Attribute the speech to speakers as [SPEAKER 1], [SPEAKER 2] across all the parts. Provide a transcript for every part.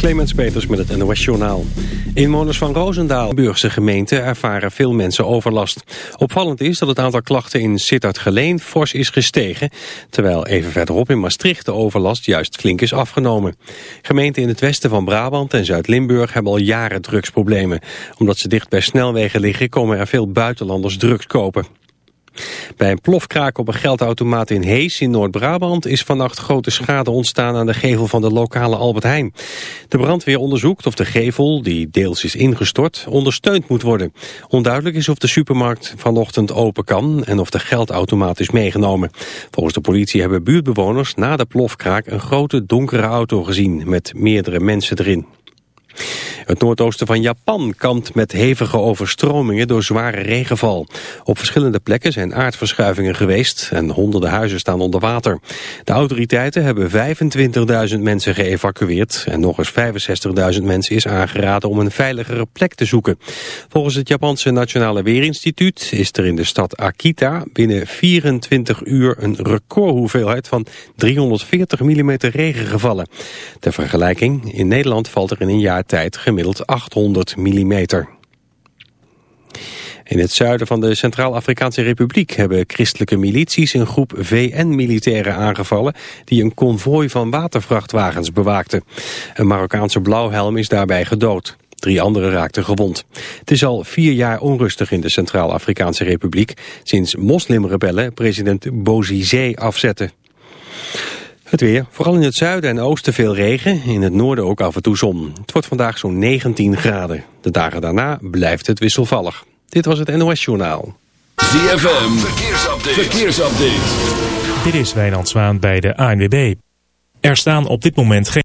[SPEAKER 1] Clemens Peters met het NOS Journaal. Inwoners van Roosendaal, Burgse gemeente, ervaren veel mensen overlast. Opvallend is dat het aantal klachten in Sittard-Geleen fors is gestegen... terwijl even verderop in Maastricht de overlast juist flink is afgenomen. Gemeenten in het westen van Brabant en Zuid-Limburg hebben al jaren drugsproblemen. Omdat ze dicht bij snelwegen liggen komen er veel buitenlanders drugs kopen. Bij een plofkraak op een geldautomaat in Hees in Noord-Brabant is vannacht grote schade ontstaan aan de gevel van de lokale Albert Heijn. De brandweer onderzoekt of de gevel, die deels is ingestort, ondersteund moet worden. Onduidelijk is of de supermarkt vanochtend open kan en of de geldautomaat is meegenomen. Volgens de politie hebben buurtbewoners na de plofkraak een grote donkere auto gezien met meerdere mensen erin. Het noordoosten van Japan kampt met hevige overstromingen door zware regenval. Op verschillende plekken zijn aardverschuivingen geweest en honderden huizen staan onder water. De autoriteiten hebben 25.000 mensen geëvacueerd en nog eens 65.000 mensen is aangeraden om een veiligere plek te zoeken. Volgens het Japanse Nationale Weerinstituut is er in de stad Akita binnen 24 uur een recordhoeveelheid van 340 mm regen gevallen. Ter vergelijking, in Nederland valt er in een jaar tijd gemiddeld gemiddeld 800 mm. In het zuiden van de Centraal-Afrikaanse Republiek hebben christelijke milities een groep VN-militairen aangevallen die een konvooi van watervrachtwagens bewaakten. Een Marokkaanse blauwhelm is daarbij gedood. Drie anderen raakten gewond. Het is al vier jaar onrustig in de Centraal-Afrikaanse Republiek sinds moslimrebellen president Bozizé afzetten. Het weer, vooral in het zuiden en oosten veel regen, in het noorden ook af en toe zon. Het wordt vandaag zo'n 19 graden. De dagen daarna blijft het wisselvallig. Dit was het NOS Journaal.
[SPEAKER 2] ZFM, verkeersupdate. verkeersupdate.
[SPEAKER 3] Dit is Wijnand Zwaan bij de ANWB. Er staan op dit moment geen...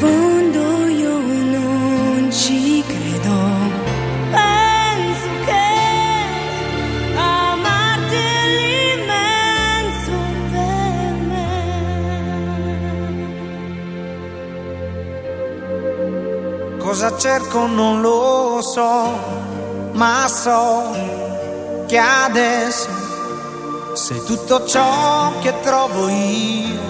[SPEAKER 4] fondo io non ci credo. Penso che amarti l'immenso per.
[SPEAKER 5] Cosa cerco non lo so, ma so che adesso sei tutto ciò che trovo io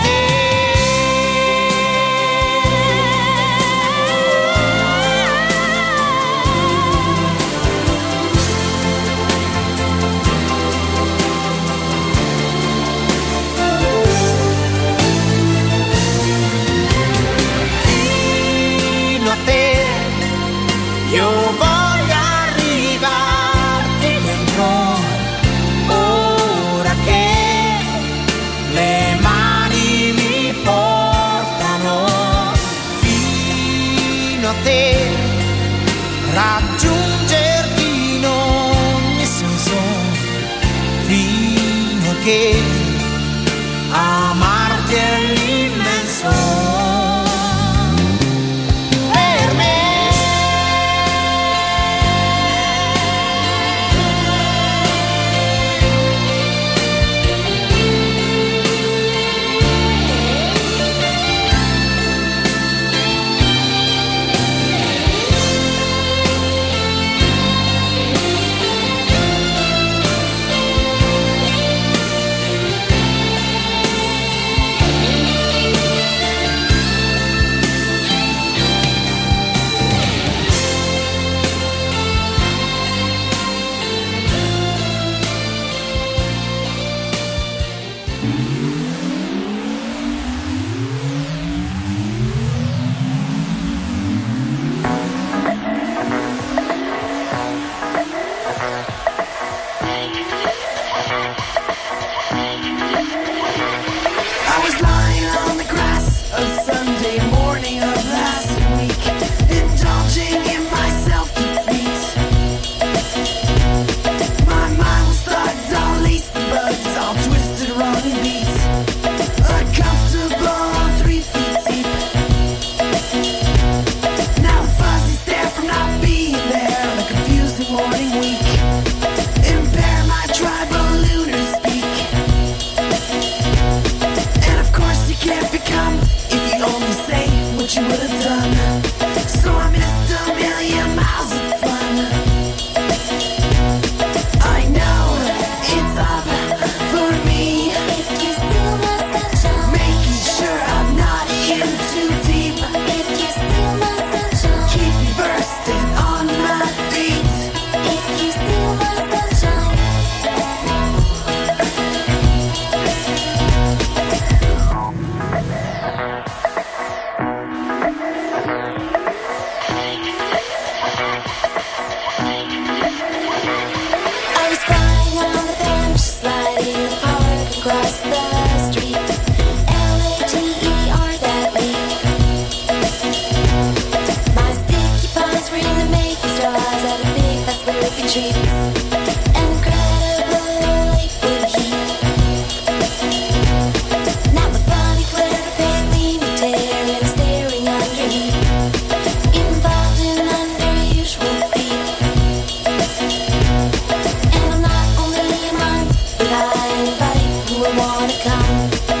[SPEAKER 5] te
[SPEAKER 4] come.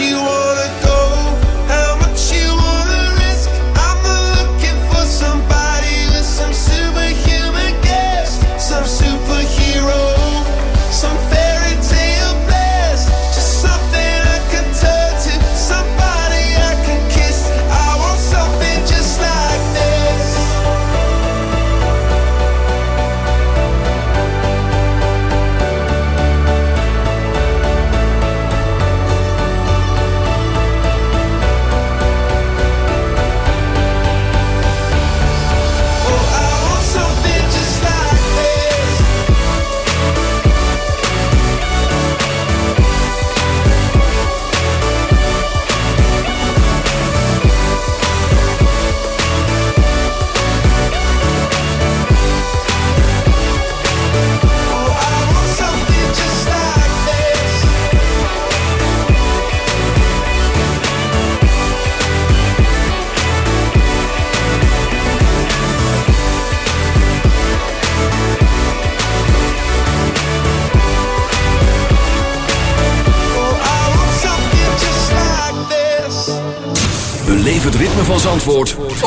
[SPEAKER 6] you want.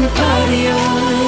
[SPEAKER 4] and party.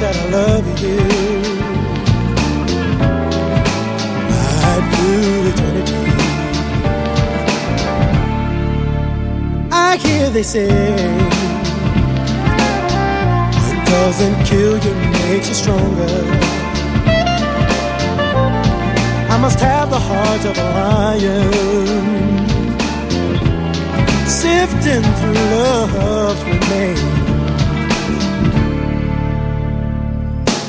[SPEAKER 7] That
[SPEAKER 8] I love you. Right through eternity. I hear they say what doesn't kill you makes you stronger. I must have the heart of a lion. Sifting through love's remains.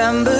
[SPEAKER 9] September